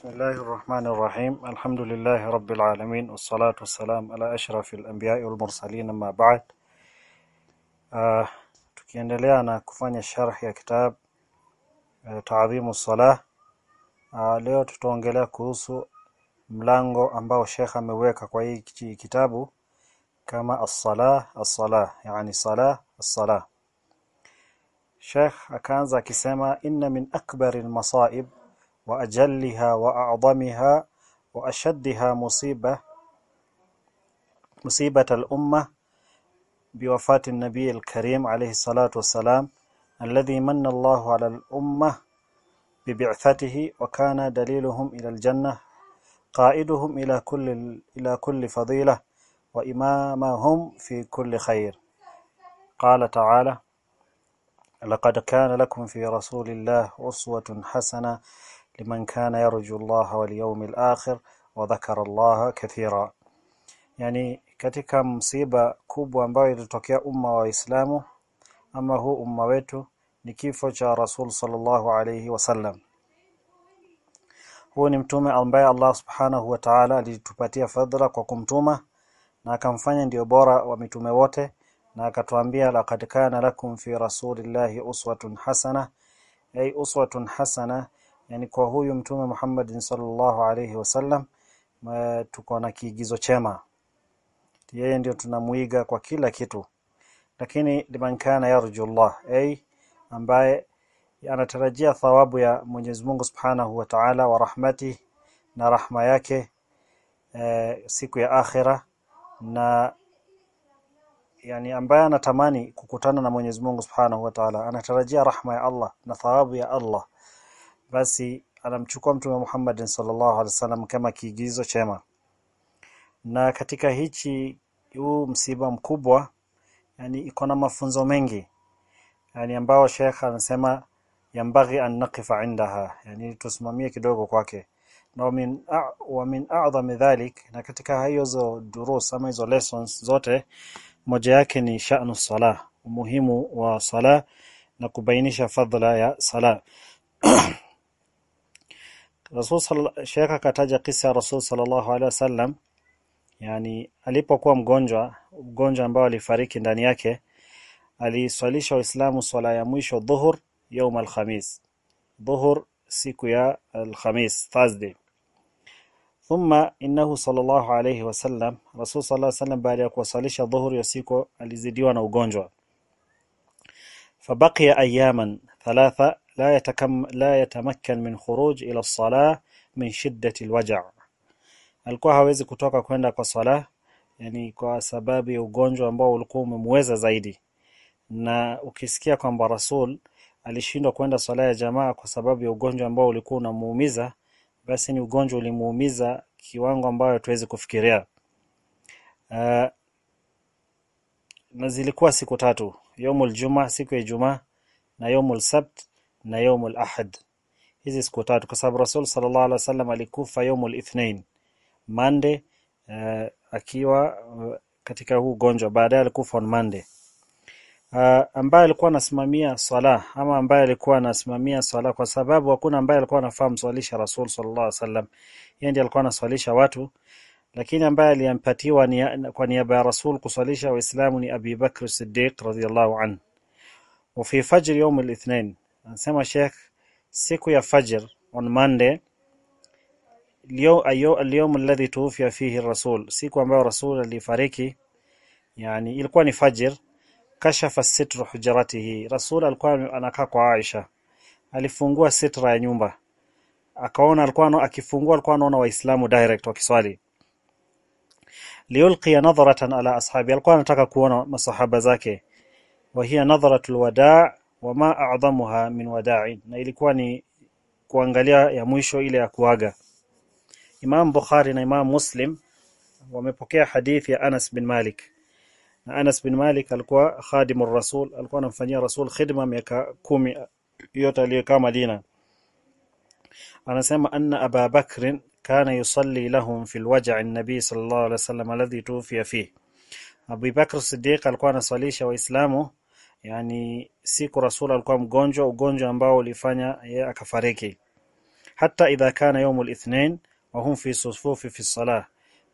بسم الله الرحمن الرحيم الحمد لله رب العالمين والصلاة والسلام على أشرف الأنبياء والمرسلين أما بعد uh, tukiendelea na kufanya sharh ya kitab uh, taadhimu salah uh, leo tutaongelea kuhusu mlango ambao Sheikh ameweka kwa hii kitabu kama as-salah as-salah yani salah as-salah Sheikh akaanza akisema inna min akbari al-masaib a'dhamiha wa ashaddiha musiba musibat al-umma بوفاة النبي الكريم عليه الصلاة والسلام الذي من الله على الأمة ببعثته وكان دليلهم إلى الجنة قائدهم إلى كل إلى كل فضيلة وإمامهم في كل خير. قال تعالى لقد كان لكم في رسول الله أسوة حسنة liman kana yarju Allah wal yawmil akhir wa dhakara Allah kathira. Yani katika msiba kubwa ambayo ilitokea umma wa islamu ama huu umma wetu ni kifo cha Rasul sallallahu alayhi wasallam. huu ni mtume ambaye Allah subhanahu wa ta'ala alitupatia fadhila kwa kumtuma na akamfanya ndio bora wa mitume wote na akatuambia laqad kana lakum fi rasulillahi uswatun hasana ay uswatun hasana yani kwa huyu mtume Muhammad sallallahu alayhi wasallam tuko na kiigizo chema. Yeye ndio tunamuiga kwa kila kitu. Lakini liman kana yarju Allah ay ambaye anatarajia thawabu ya Mwenyezi Mungu Subhanahu wa Ta'ala wa rahmati na rahma yake e, siku ya akhira na yani ambaye anatamani kukutana na Mwenyezi Mungu Subhanahu wa Ta'ala anatarajia rahma ya Allah na thawabu ya Allah basi anamchukua mtume Muhammad sallallahu alaihi wasallam kama kiigizo chema. Na katika hichi huu msiba mkubwa yani iko na mafunzo mengi. Yani ambao Sheikh anasema yambaghi an naqifa indaha. Yani tusimamie kidogo kwake. Na wa min a'zam dhalik na katika hizo durus ama hizo lessons zote moja yake ni sha'nu sala, umuhimu wa sala na kubainisha fadhila ya sala Sheikh akataja kisa ya Rasul sallallahu alaihi wasallam yani alipokuwa mgonjwa mgonjwa ambao alifariki ndani yake aliswalisha waislamu swala ya mwisho dhuhur يوم الخميس dhuhur siku ya alkhamis thursday thumma innahu sallallahu alayhi wasallam rasul sallallahu alayhi wasallam baada ya kuwasalisha dhuhur ya siku alizidiwa na ugonjwa fabaqiya ayaman thalatha la yatamakkan min khuruj ila as-salah min shiddati al-waja' alikuwa hawezi kutoka kwenda kwa sala yani kwa sababu ya ugonjwa ambao ulikuwa umemweza zaidi. Na ukisikia kwamba rasul alishindwa kwenda sala ya jamaa kwa sababu ya ugonjwa ambao ulikuwa unamuumiza basi ni ugonjwa ulimuumiza kiwango ambayo tuwezi kufikiria. Uh, na zilikuwa siku tatu yomul juma siku ya Ijumaa na yomul sabt na yomul ahad. Hizi siku tatu kwa sababu rasul sallallahu alaihi wasallam alikufa yomul ithnain Monday uh, akiwa uh, katika huu ugonjwa. Baadaye alikufa on Monday. Uh, ambaye alikuwa anasimamia swala ama ambaye alikuwa anasimamia swala kwa sababu hakuna ambaye alikuwa anafahamu swalisha Rasul sallallahu alaihi wasallam. Yeye ndiye alikuwa anaswalisha watu lakini ambaye aliyampatiwa ni, kwa niaba ya Rasul kuswalisha waislamu ni Abi Bakr Siddiq radhiyallahu anhu. wa fi fajr al-ithnain Anasema Sheikh siku ya Fajr on Monday leo ayo aliyom alladhi tuwfiya fihi rasul, siku ambayo Rasul alifariki, yani ilikuwa ni Fajr. Kashafa sitru hujratihi Rasul alikuwa anakaa kwa Aisha, alifungua sitra ya nyumba, akaona alikuwa akifungua, alikuwa anaona Waislamu direct wakiswali. Liulqiya nadharatan ala ashabi, alikuwa anataka kuona masahaba zake. wa hiya nadharatul wadaa wa ma a'dhamuha min wada'in na ilikuwa ni kuangalia ya mwisho ile ya kuaga. Imam Bukhari na Imam Muslim wamepokea hadithi ya Anas bin Malik. Na Anas bin Malik alikuwa khadimur rasul alikuwa anamfanyia rasul khidma miaka kumi yote aliyokaa Madina. Anasema anna Aba Bakr kana yusalli lahum fi alwaj' an-nabi sallallahu alayhi wasallam alladhi tufiya fihi. Abu Bakr Siddiq alikuwa anaswalisha waislamu yani siku rasul alikuwa mgonjwa ugonjwa ambao ulifanya yeye akafariki. Hata idha kana yawmul ithnain wa hum fi sufufi fi salah.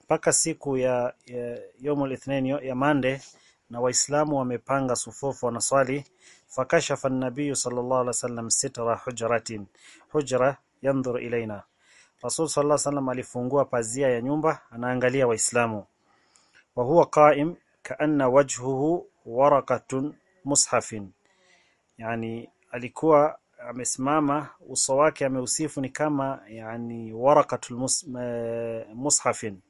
Mpaka siku ya, ya yawmul ithnain ya mande na waislamu wamepanga sufufu wanaswali. Fakashafa an-nabiy sallallahu alaihi wasallam sitra hujratin. Hujra yanzur ilaina Rasul sallallahu alaihi wasallam alifungua pazia ya nyumba anaangalia waislamu. Wa huwa qa'im kaanna wajhuhu waraqatun mushafin. Yani alikuwa amesimama uso wake ameusifu ni kama yani waraqatul mus, mushafin.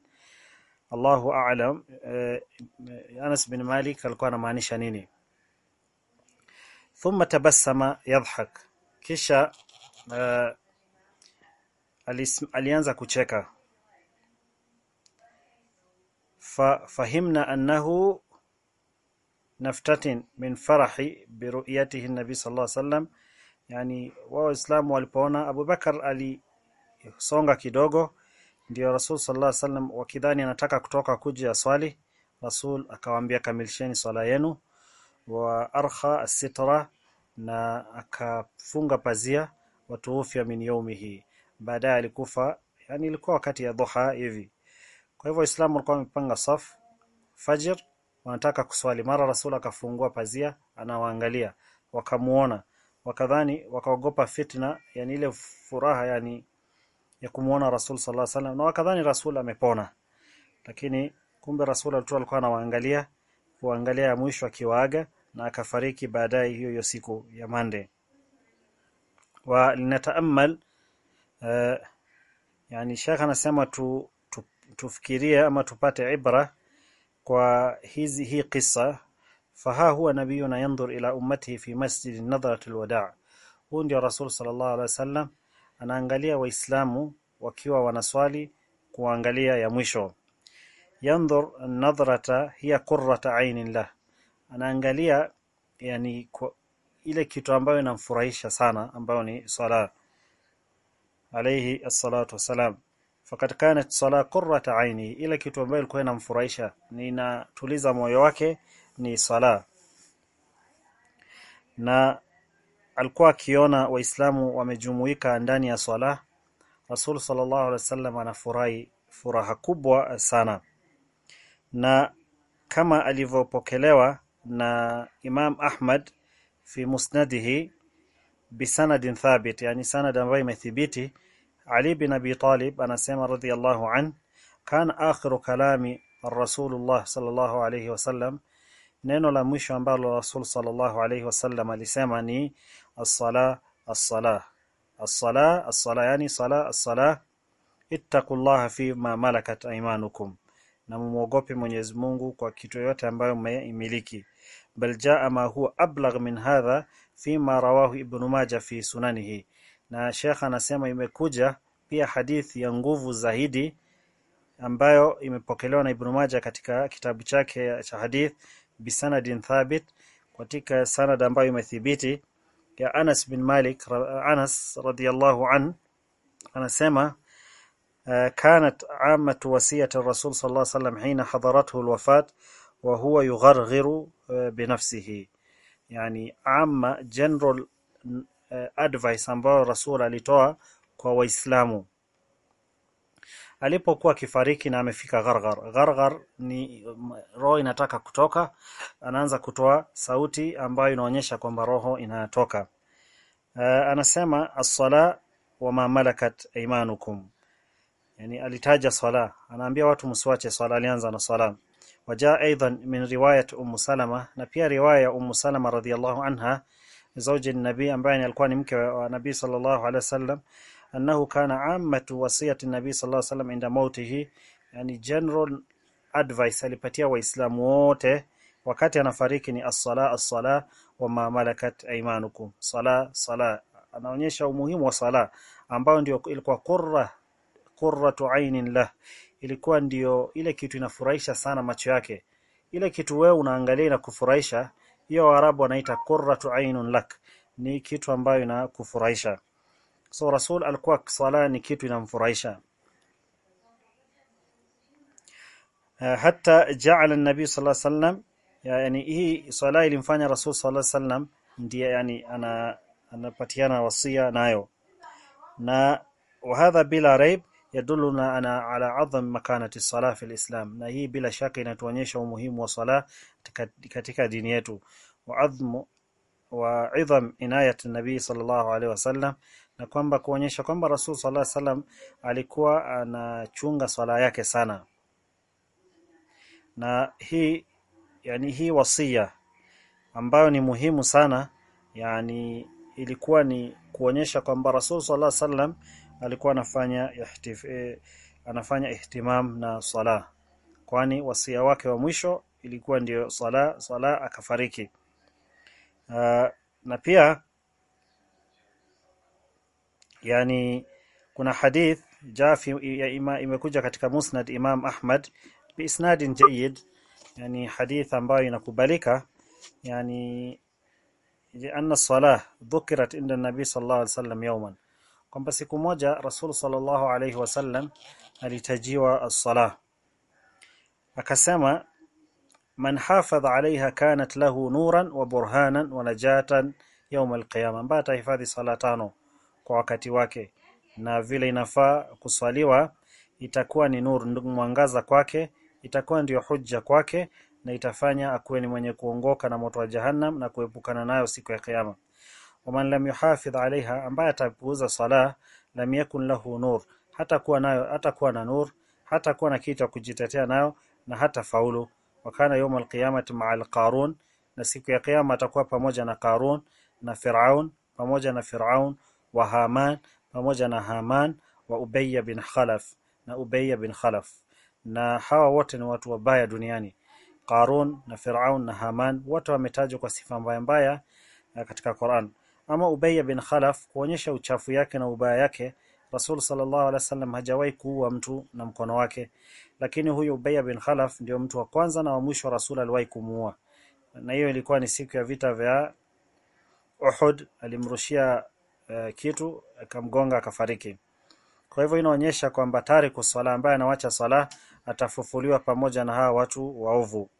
Allahu a'lam uh, Anas bin Malik alikuwa anamaanisha nini? Thumma tabassama yadhhak. Kisha uh, alianza kucheka. Fa fahimna annahu naftatin min farahi biruyatihi an-nabi sallallahu alaihi wasallam. Yani waislamu walipoona Abu Bakar alisonga kidogo ndio Rasul sallallahu alaihi wasallam wakidhani anataka kutoka kuja swali Rasul akawaambia kamilisheni swala yenu. Wa arkha as-sitra na akafunga pazia watuufia min yaumihi baadaye alikufa yani ilikuwa wakati ya dhuha hivi. Kwa hivyo waislamu walikuwa wamepanga saf fajr wanataka kuswali. Mara rasul akafungua pazia anawaangalia wakamuona. Wakadhani wakaogopa fitna yani ile furaha yani ya kumuona rasul sallallahu alaihi wasallam. Na wakadhani rasul amepona. Lakini kumbe rasul alikuwa anawaangalia kuangalia ya mwisho akiwaaga na akafariki baadaye hiyo hiyo siku ya mande wa linataamal uh, yani Sheikh anasema tu, tufikirie ama tupate ibra kwa hii kisa faha huwa nabiyuna yanzur ila ummatihi fi masjid nadhrat alwada' huu ndio rasul sallallahu alaihi wasallam anaangalia waislamu wakiwa wanaswali kuangalia ya mwisho. Yanzur nadhrata hiya qurrata ainin lah. Anaangalia yani ile kitu ambayo inamfurahisha sana ambayo ni swala. Alayhi as-salatu wassalam fakat kanat sala qurrata aini ila kitu ambayo ilikuwa inamfurahisha ninatuliza moyo wake ni sala. Na alikuwa akiona waislamu wamejumuika ndani ya sala Rasul sallallahu alaihi wasallam anafurahi furaha kubwa sana. Na kama alivyopokelewa na Imam Ahmad fi musnadihi bisanadin thabit yani sanad ambayo imethibiti Ali bin Abi Talib anasema radhiyallahu an kana akhiru kalami Rasulullah sallallahu alayhi wasallam neno la mwisho ambalo Rasul sallallahu alayhi wasallam alisema ni as-sala as-sala. As-sala as-sala yani sala as-sala. Ittaqullaha fi ma malakat aymanukum. Na muogope Mwenyezi Mungu kwa kitu yote ambayo mmeimiliki. Bal jaa ma huwa ablagh min hadha fima rawahu ibn Majah fi sunanihi na shekha anasema imekuja pia hadithi ya nguvu zaidi ambayo imepokelewa na Ibn Majah katika kitabu chake cha hadith bisanadin thabit, katika sanad ambayo imethibiti ya Anas bin Malik. Anas radhiyallahu an anasema ah, kanat amatu wasiyati rasul sallallahu alaihi wasallam hina hadarathu alwafat wa huwa yugharghiru ah, binafsihi, yani amma general advice ambayo Rasul alitoa kwa Waislamu alipokuwa kifariki na amefika gharghar. Gharghar ni roho inataka kutoka, anaanza kutoa sauti ambayo inaonyesha kwamba roho inatoka. Uh, anasema as-sala wa ma malakat aymanukum, yani alitaja swala, anaambia watu msiwache swala, alianza na swala. Wajaa aidan min riwayat Ummu Salama, na pia riwaya ya Ummu Salama radhiyallahu anha zawji nabii ambaye alikuwa ni mke wa nabii sallallahu alaihi wasallam annahu kana ammatu wasiyati nabii sallallahu alaihi wasallam inda mautihi, yani general advice alipatia waislamu wote wakati anafariki ni as-sala as-sala wa ma malakat aymanukum, sala sala. Anaonyesha umuhimu wa sala ambayo ndio ilikuwa qurra qurratu ainin lah, ilikuwa ndio ile kitu inafurahisha sana macho yake, ile kitu wewe unaangalia na kufurahisha hiyo Waarabu wanaita qurratu ainun lak, ni kitu ambayo inakufurahisha. So Rasul alikuwa swala ni kitu inamfurahisha. Eh, Hata jaala nabii sallallahu alaihi wasallam, yani hii swala ilimfanya Rasul sallallahu alaihi wasallam ndiye yani ana anapatiana wasia nayo. Na wahadha bila raib yadulluna ala adham makanati salah fil Islam, na hii bila shaka inatuonyesha umuhimu wa sala katika dini yetu. Wa idham inayat nabii sallallahu alaihi wasallam, na kwamba kuonyesha kwamba Rasul sallallahu alaihi wasallam alikuwa anachunga sala yake sana, na hii yani hii wasia ambayo ni muhimu sana yani ilikuwa ni kuonyesha kwamba Rasul sallallahu alaihi wasallam alikuwa anafanya ihtif, eh, anafanya ihtimam na sala kwani wasia wake wa mwisho ilikuwa ndiyo sala sala akafariki. Uh, na pia yani kuna hadith jafi ya ima, imekuja katika musnad Imam Ahmad bi biisnadin jayyid yani hadith ambayo inakubalika yani anna salah dhukirat inda nabi sallallahu alaihi wasallam yawman kwamba siku moja rasul sallallahu alaihi wasallam alitajiwa as-salah. Akasema man hafadha alaiha kanat lahu nuran wa burhanan wa najatan yawm al-qiyamah atahifadhi sala tano kwa wakati wake. Na vile inafaa kuswaliwa itakuwa ni nur mwangaza kwake itakuwa ndiyo hujja kwake na itafanya akuwe ni mwenye kuongoka na moto wa jahannam na kuepukana nayo siku ya kiyama waman lam yuhafidh alaiha ambaye atapuuza sala lam yakun lahu nur hata kuwa nayo hata kuwa na nur hata kuwa na kitu kujitetea nayo na hata faulu. Wakana yawm alqiyamati ma'a alqarun na siku ya kiyama atakuwa pamoja na Qarun na Firaun pamoja na Firaun wa Haman pamoja na Haman wa Ubayy bin Khalaf na Ubayy bin Khalaf. Na hawa wote ni watu wabaya duniani. Qarun na Firaun na Haman wote wametajwa kwa sifa mbaya mbaya katika Qur'an ama Ubayy bin Khalaf kuonyesha uchafu yake na ubaya yake Rasul sallallahu alaihi wasallam hajawahi kuua mtu na mkono wake. Lakini huyu Ubayy bin Khalaf ndio mtu wa kwanza na wa mwisho Rasul aliwahi kumuua. Na hiyo ilikuwa ni siku ya vita vya Uhud. Alimrushia uh, kitu akamgonga akafariki. Kwa hivyo inaonyesha kwamba tariku swala ambaye anawacha sala atafufuliwa pamoja na hawa watu waovu.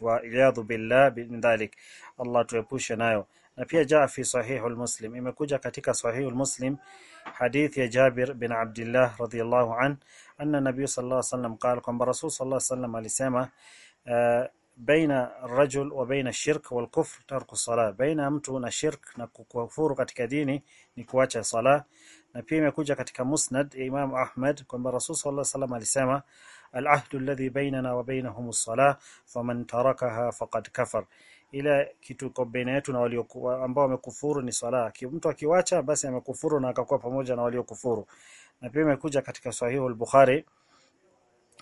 Wa iyadhu billah bin dhalik. Allah tuepushe nayo na pia jaa fi sahihul muslim imekuja katika sahihul muslim hadith ya Jabir bin Abdullah radhiyallahu an anna nabiy sallallahu alaihi wasallam qala kwamba rasul sallallahu alaihi wasallam alisema uh, baina rajul wa baina shirk wal kufr tarku salah baina mtu na shirk na kukufuru katika dini ni kuacha sala na pia imekuja katika musnad ya Imam Ahmad kwamba rasul sallallahu alaihi wasallam alisema العهد الذي بيننا وبينهم الصلاة فمن تركها فقد كفر ile kitu iko baina yetu na walio ambao wamekufuru ni swala. Mtu akiwacha basi amekufuru na akakuwa pamoja na waliokufuru. Na pia imekuja katika Sahihu al-Bukhari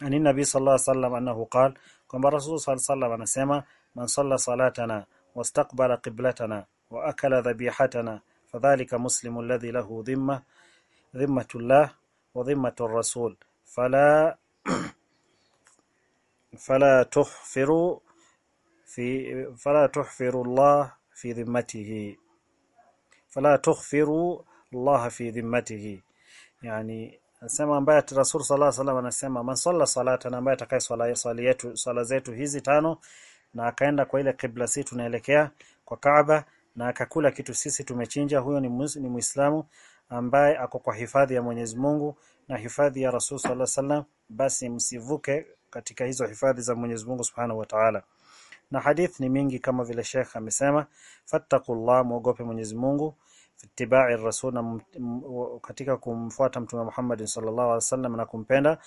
ani Nabii sallallahu alaihi wasallam annahu qala kwamba Rasul sallallahu alaihi anasema man salla salatana wastaqbala qiblatana wa akala dhabihatana fadhalika muslimu alladhi lahu dhimma dhimmatullah wa dhimmatu rasul fala fala tuhfiru فلا تحفروا الله في ذمته فلا تغفروا الله في ذمته يعني anasema ambaye Rasul sallallahu alaihi wasallam anasema man salla salatan ambaye atakaye swala swali yetu swala zetu hizi tano na akaenda kwa ile kibla sisi tunaelekea kwa Kaaba na akakula kitu sisi tumechinja huyo ni ni Muislamu ambaye ako kwa hifadhi ya Mwenyezi Mungu na hifadhi ya Rasul sallallahu alaihi wasallam basi msivuke katika hizo hifadhi za Mwenyezi Mungu Subhanahu wa Ta'ala. Na hadith ni mingi kama vile Sheikh amesema fattaqullah muogope Mwenyezi Mungu fitibai rasul na katika kumfuata Mtume Muhammad sallallahu alaihi wasallam na kumpenda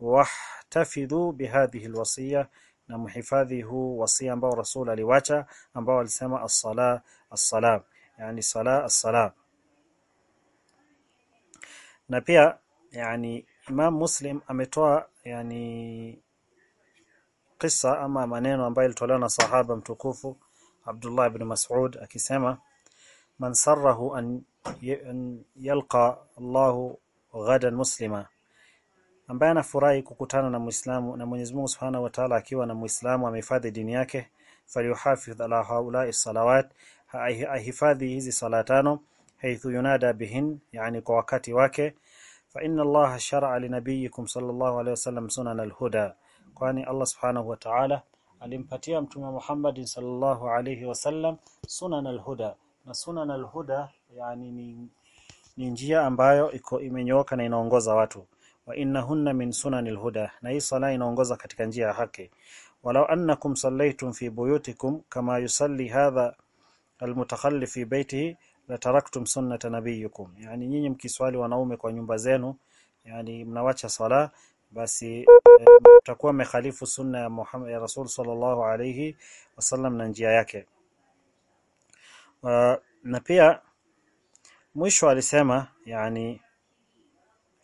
wahtafidhu bihadhihi alwasiya na muhifadhi huu wasia ambao Rasul aliwacha ambao alisema as-sala as-salam yani sala as-salam. Na pia yani Imam Muslim ametoa yani kisa ama maneno ambayo ilitolewa na sahaba mtukufu Abdullah ibn Mas'ud akisema man sarrahu an yalqa Allah ghadan muslima. Ambaye anafurahi kukutana na Muislamu na Mwenyezi Mungu Subhanahu wa Ta'ala akiwa na Muislamu amehifadhi dini yake falyuhafidh ala haula'i salawat ahifadhi hizi sala tano haithu yunada bihin yani kwa wakati wake. Fa inna Allah shar'a li nabiyikum sallallahu alayhi wasallam sunan al-huda kwani Allah Subhanahu wa Ta'ala alimpatia mtume Muhammad sallallahu alayhi wasallam sunan al-huda. Na sunan al-huda yani ni ni njia ambayo iko imenyooka na inaongoza watu. Wa innahunna min sunanil huda na hii sala inaongoza katika njia ya haki. Walau annakum sallaytum fi buyutikum kama yusalli hadha almutakhalli fi baytihi la taraktum sunnata nabiyikum yani nyinyi mkiswali wanaume kwa nyumba zenu yani mnawacha sala basi eh, mekhalifu sunna ya Muhammad ya Rasul sallallahu alayhi wasallam na njia yake. Uh, na pia mwisho alisema yani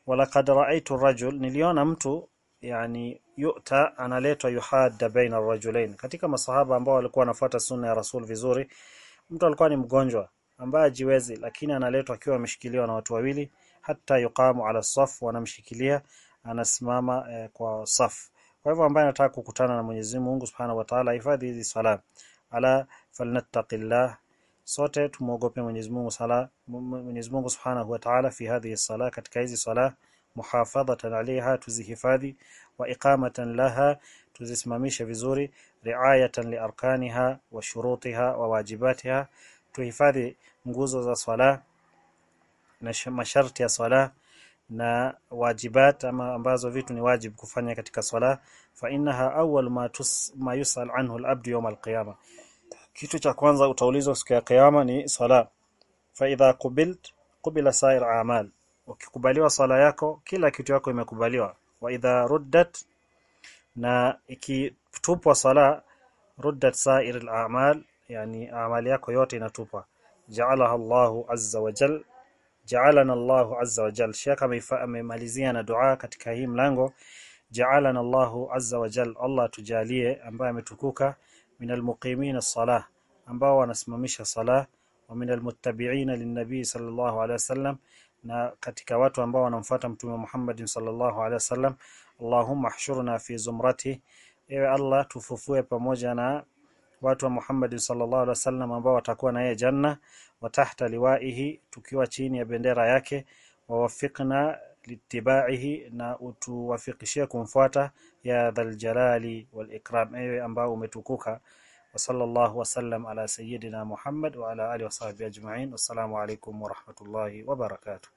walaqad ra'aytu rajul niliona mtu yani yu'ta analetwa yuhadda baina ar-rajulain. Katika masahaba ambao walikuwa wanafuata sunna ya Rasul vizuri mtu alikuwa ni mgonjwa ambaye ajiwezi lakini analetwa akiwa ameshikiliwa na watu wawili hata yuqamu ala saf wanamshikilia anasimama eh, kwa saf kwa hivyo ambaye anataka kukutana na Mwenyezi Mungu Subhanahu wa Ta'ala hifadhi hizi sala ala falnattaqillah sote tumuogope Mwenyezi Mungu sala Mwenyezi Mungu Subhanahu wa Ta'ala fi hadhihi sala katika hizi sala muhafadhatan alaiha tuzihifadhi. Wa iqamatan laha tuzisimamishe vizuri. Riayatan liarkaniha wa shurutiha wa wajibatiha. Tuhifadhi nguzo za swala na masharti ya swala na wajibat ama ambazo vitu ni wajib kufanya katika swala fa innaha awwal ma ma yusal anhu al-abd yawm al-qiyama. Kitu cha kwanza utaulizwa siku ya kiyama ni swala. Fa idha qubilt qubila sa'ir a'mal. Ukikubaliwa swala yako kila kitu yako imekubaliwa. Wa idha ruddat na ikitupwa swala ruddat sa'ir al-a'mal yani amali yako yote inatupwa. Ja'alaha Allahu azza wa jal ja'alana Allahu azza wa jal. Sheikh amemalizia na dua katika hii mlango. Ja'alana Allahu azza wa jal. Allah tujalie ambaye ametukuka. Minal muqimin as-salah ambao wanasimamisha sala wa minal muttabi'ina lin-nabi sallallahu alaihi wasallam na katika watu ambao wanamfuata mtume Muhammad sallallahu alaihi wasallam Allahumma ahshurna fi zumrati. Ewe Allah tufufue pamoja na watu wa Muhammad sallallahu alaihi wasallam ambao watakuwa na yeye janna wa tahta liwaihi tukiwa chini ya bendera yake wawafikna litibaihi na utuwafikishie kumfuata ya dhal jalali wal ikram ewe ambao umetukuka wa sallallahu wasallam ala sayyidina Muhammad wa ala alihi wasahbihi ajma'in wassalamu alaykum wa rahmatullahi wa barakatuh